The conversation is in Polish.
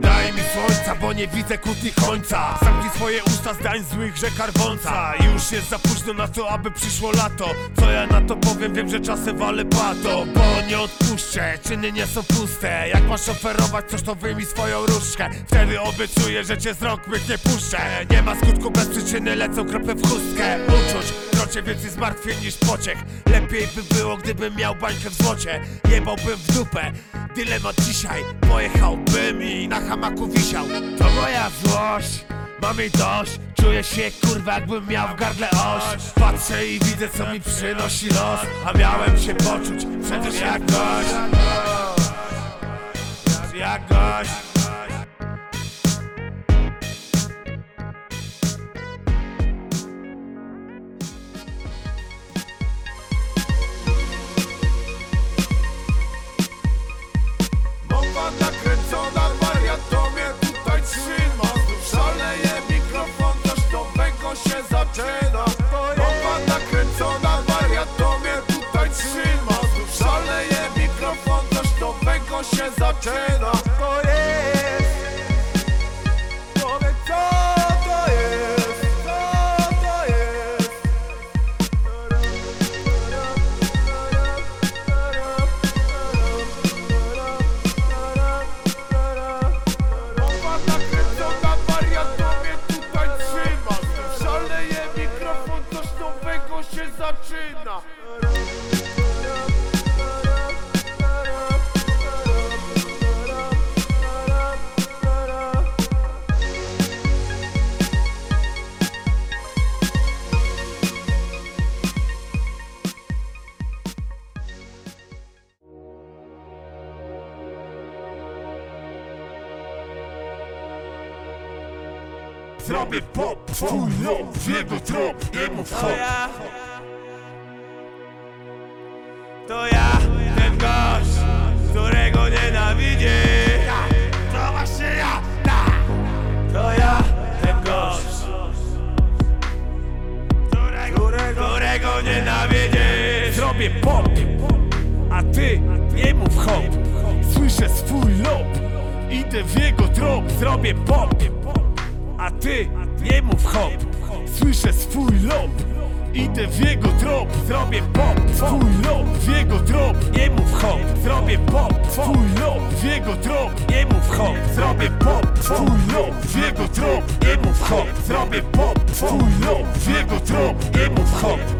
Daj mi słońca, bo nie widzę kuty końca. Zamknij swoje usta zdań złych, że karbonca Już jest za późno na to, aby przyszło lato. Co ja na to powiem, wiem, że czasem walę pato. Bo nie odpuszczę, czyny nie są puste. Jak masz oferować coś, to wyjmij swoją różdżkę. Wtedy obiecuję, że cię z rąk nie puszczę. Nie ma skutku bez przyczyny, lecą kropę w chustkę. Uczuć, krocie więcej zmartwień niż pociech. Lepiej by było, gdybym miał bańkę w złocie. Jebałbym w dupę. Dylemat dzisiaj. Pojechałbym i na hamaku wisiał. To moja złość. Mam jej dość. Czuję się kurwa jakbym miał w gardle oś. Patrzę i widzę co mi przynosi los. A miałem się poczuć przecież jak gość. Jak gość nowego się zaczyna. To jest. Powiedz co to jest, co to jest? Mowa nakręcona, wariat to mnie tutaj trzyma. Szaleje mikrofon, coś nowego się zaczyna Zrobię pop, twój lot, w jego trop Nie mów hop ja. To ja, ten gość, którego nienawidzi To właśnie ja, tak To ja, ten gość Którego, Którego nienawidzi Zrobię pop, a ty nie mów hop Słyszę swój lob, idę w jego trop. Zrobię pop, a ty nie mów hop. Słyszę swój lob, idę w jego trop. Zrobię pop, swój lob, w jego trop. Nie mów hop, zrobię pop, swój lob, w jego trop. Nie mów hop, zrobię pop, swój lob, w jego trop. Nie mów hop, zrobię pop, swój lob, w jego Nie mów hop